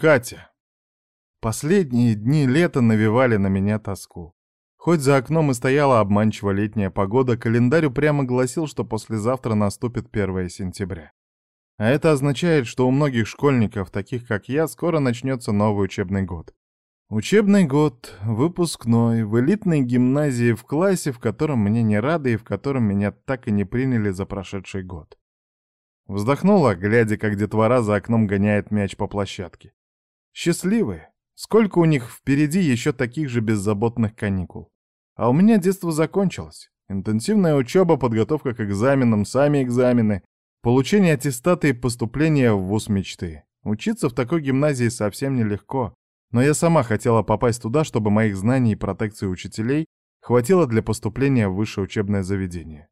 Катя. Последние дни лета навевали на меня тоску. Хоть за окном и стояла обманчиво летняя погода, календарь упрямо гласил, что послезавтра наступит 1 сентября. А это означает, что у многих школьников, таких как я, скоро начнется новый учебный год. Учебный год, выпускной, в элитной гимназии в классе, в котором мне не рады и в котором меня так и не приняли за прошедший год. Вздохнула, глядя, как детвора за окном гоняет мяч по площадке. Счастливые. Сколько у них впереди еще таких же беззаботных каникул. А у меня детство закончилось. Интенсивная учеба, подготовка к экзаменам, сами экзамены, получение аттестата и поступление в вуз мечты. Учиться в такой гимназии совсем нелегко. Но я сама хотела попасть туда, чтобы моих знаний и протекции учителей хватило для поступления в высшее учебное заведение.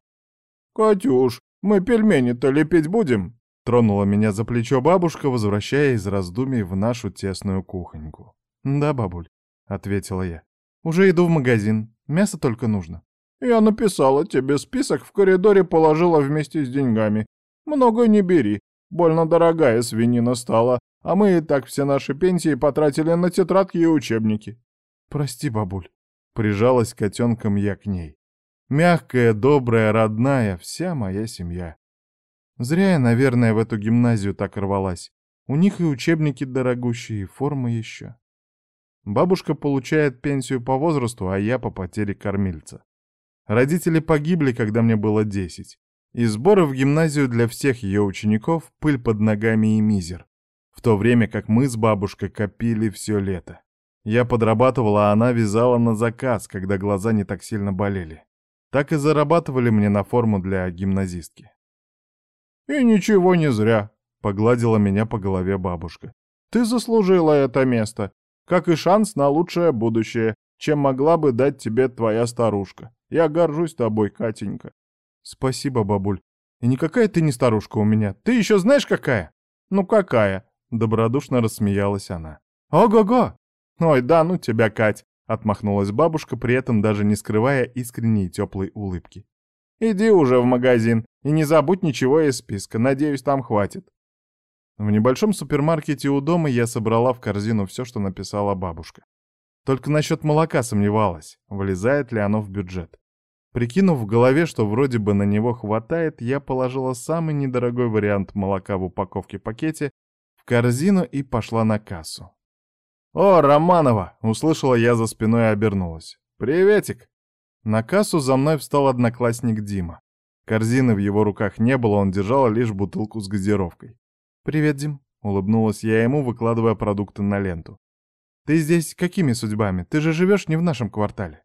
«Катюш, мы пельмени-то лепить будем?» Тронула меня за плечо бабушка, возвращая из раздумий в нашу тесную кухоньку. «Да, бабуль», — ответила я. «Уже иду в магазин. Мясо только нужно». «Я написала тебе список, в коридоре положила вместе с деньгами. Много не бери. Больно дорогая свинина стала, а мы и так все наши пенсии потратили на тетрадки и учебники». «Прости, бабуль», — прижалась котенком я к ней. Мягкая, добрая, родная, вся моя семья. Зря я, наверное, в эту гимназию так рвалась. У них и учебники дорогущие, и формы еще. Бабушка получает пенсию по возрасту, а я по потере кормильца. Родители погибли, когда мне было десять. И сборы в гимназию для всех ее учеников — пыль под ногами и мизер. В то время как мы с бабушкой копили все лето. Я подрабатывала, а она вязала на заказ, когда глаза не так сильно болели. Так и зарабатывали мне на форму для гимназистки. «И ничего не зря», — погладила меня по голове бабушка. «Ты заслужила это место, как и шанс на лучшее будущее, чем могла бы дать тебе твоя старушка. Я горжусь тобой, Катенька». «Спасибо, бабуль. И никакая ты не старушка у меня. Ты еще знаешь, какая?» «Ну какая?» — добродушно рассмеялась она. «Ого-го! Ой, да ну тебя, Кать!» — отмахнулась бабушка, при этом даже не скрывая искренней теплой улыбки. Иди уже в магазин и не забудь ничего из списка, надеюсь, там хватит. В небольшом супермаркете у дома я собрала в корзину все, что написала бабушка. Только насчет молока сомневалась, влезает ли оно в бюджет. Прикинув в голове, что вроде бы на него хватает, я положила самый недорогой вариант молока в упаковке-пакете в корзину и пошла на кассу. «О, Романова!» — услышала я за спиной и обернулась. «Приветик!» На кассу за мной встал одноклассник Дима. Корзины в его руках не было, он держал лишь бутылку с газировкой. «Привет, Дим», — улыбнулась я ему, выкладывая продукты на ленту. «Ты здесь какими судьбами? Ты же живешь не в нашем квартале».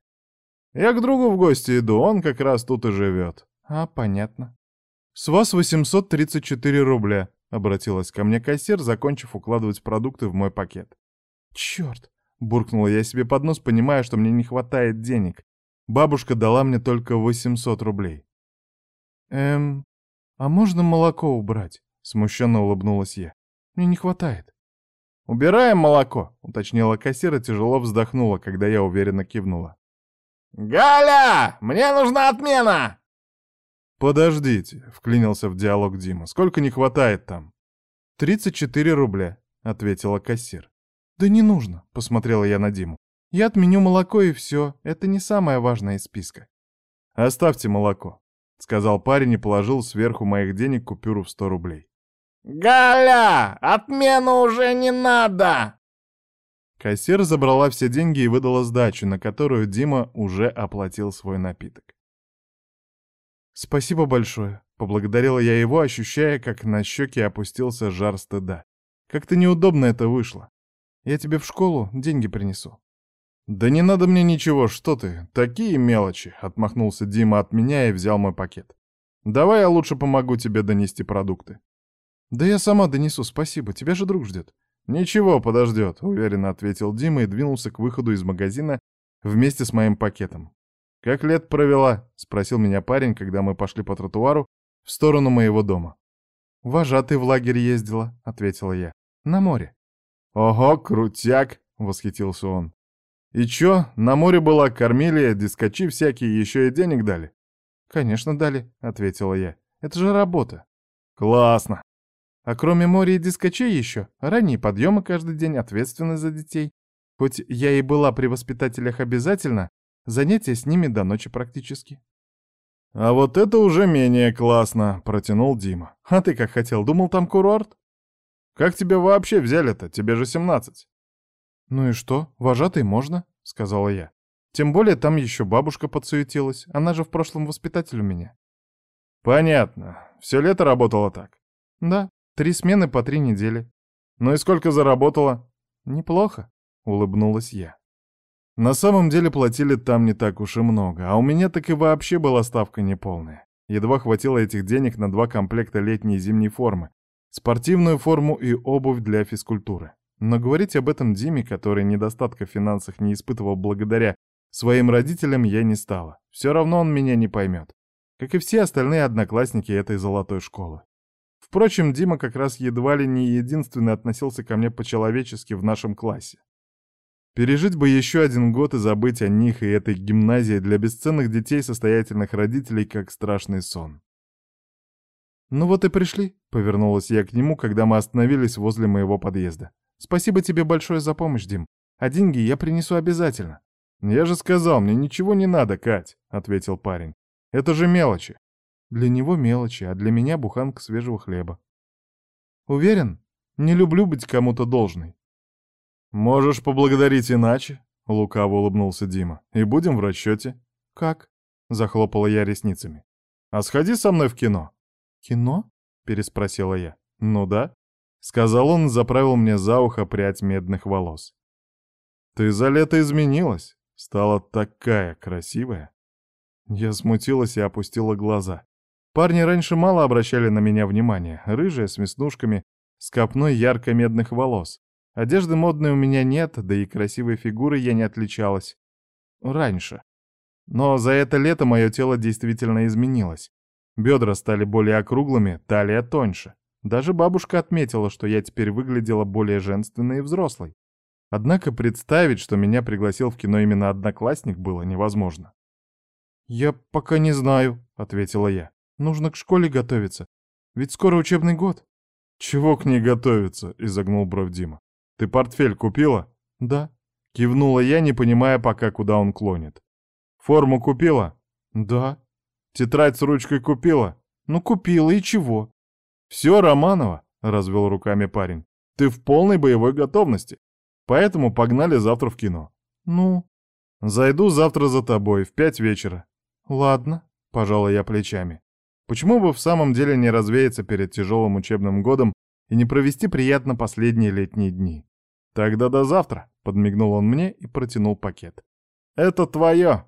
«Я к другу в гости иду, он как раз тут и живет». «А, понятно». «С вас 834 рубля», — обратилась ко мне кассир, закончив укладывать продукты в мой пакет. «Черт!» — буркнула я себе под нос, понимая, что мне не хватает денег. Бабушка дала мне только 800 рублей. «Эм, а можно молоко убрать?» — смущенно улыбнулась я. «Мне не хватает». «Убираем молоко», — уточнила кассир и тяжело вздохнула, когда я уверенно кивнула. «Галя, мне нужна отмена!» «Подождите», — вклинился в диалог Дима. «Сколько не хватает там?» «Тридцать четыре рубля», — ответила кассир. «Да не нужно», — посмотрела я на Диму. Я отменю молоко и все. Это не самое важное из списка. Оставьте молоко, сказал парень и положил сверху моих денег купюру в сто рублей. Галя, отмену уже не надо! Кассир забрала все деньги и выдала сдачу, на которую Дима уже оплатил свой напиток. «Спасибо большое», — поблагодарила я его, ощущая, как на щеки опустился жар стыда. «Как-то неудобно это вышло. Я тебе в школу деньги принесу». «Да не надо мне ничего, что ты, такие мелочи», — отмахнулся Дима от меня и взял мой пакет. «Давай я лучше помогу тебе донести продукты». «Да я сама донесу, спасибо, тебя же друг ждет». «Ничего, подождет», — уверенно ответил Дима и двинулся к выходу из магазина вместе с моим пакетом. «Как лет провела?» — спросил меня парень, когда мы пошли по тротуару в сторону моего дома. «Вожатый в лагерь ездила», — ответила я. «На море». «Ого, крутяк!» — восхитился он. «И чё, на море была, кормили, дискачи всякие, еще и денег дали?» «Конечно дали», — ответила я. «Это же работа». «Классно!» А кроме моря и дискочей еще, ранние подъемы каждый день, ответственность за детей. Хоть я и была при воспитателях обязательно, занятия с ними до ночи практически. «А вот это уже менее классно», — протянул Дима. «А ты как хотел, думал, там курорт?» «Как тебя вообще взяли-то? Тебе же 17. «Ну и что, вожатой можно», — сказала я. «Тем более там еще бабушка подсуетилась, она же в прошлом воспитатель у меня». «Понятно. Все лето работала так?» «Да, три смены по три недели». «Ну и сколько заработала?» «Неплохо», — улыбнулась я. На самом деле платили там не так уж и много, а у меня так и вообще была ставка неполная. Едва хватило этих денег на два комплекта летней и зимней формы, спортивную форму и обувь для физкультуры. Но говорить об этом Диме, который недостатка в финансах не испытывал благодаря своим родителям, я не стала. Все равно он меня не поймет. Как и все остальные одноклассники этой золотой школы. Впрочем, Дима как раз едва ли не единственный относился ко мне по-человечески в нашем классе. Пережить бы еще один год и забыть о них и этой гимназии для бесценных детей состоятельных родителей как страшный сон. «Ну вот и пришли», — повернулась я к нему, когда мы остановились возле моего подъезда. «Спасибо тебе большое за помощь, Дим. А деньги я принесу обязательно». «Я же сказал, мне ничего не надо, Кать», — ответил парень. «Это же мелочи». «Для него мелочи, а для меня буханка свежего хлеба». «Уверен? Не люблю быть кому-то должной». «Можешь поблагодарить иначе», — лукаво улыбнулся Дима. «И будем в расчете». «Как?» — захлопала я ресницами. «А сходи со мной в кино». «Кино?» — переспросила я. «Ну да», — сказал он, заправил мне за ухо прядь медных волос. «Ты за лето изменилась, стала такая красивая». Я смутилась и опустила глаза. Парни раньше мало обращали на меня внимания, рыжая, с веснушками, с копной ярко-медных волос. Одежды модной у меня нет, да и красивой фигурой я не отличалась. Раньше. Но за это лето мое тело действительно изменилось. Бедра стали более округлыми, талия тоньше. Даже бабушка отметила, что я теперь выглядела более женственной и взрослой. Однако представить, что меня пригласил в кино именно одноклассник, было невозможно. «Я пока не знаю», — ответила я. «Нужно к школе готовиться. Ведь скоро учебный год». «Чего к ней готовиться?» — изогнул бровь Дима. «Ты портфель купила?» «Да». Кивнула я, не понимая пока, куда он клонит. «Форму купила?» «Да». «Тетрадь с ручкой купила?» «Ну, купила, и чего?» «Все, Романова», — развел руками парень. «Ты в полной боевой готовности. Поэтому погнали завтра в кино». «Ну?» «Зайду завтра за тобой, в пять вечера». «Ладно», — пожала я плечами. Почему бы в самом деле не развеяться перед тяжелым учебным годом и не провести приятно последние летние дни? «Тогда до завтра», — подмигнул он мне и протянул пакет. «Это твое!»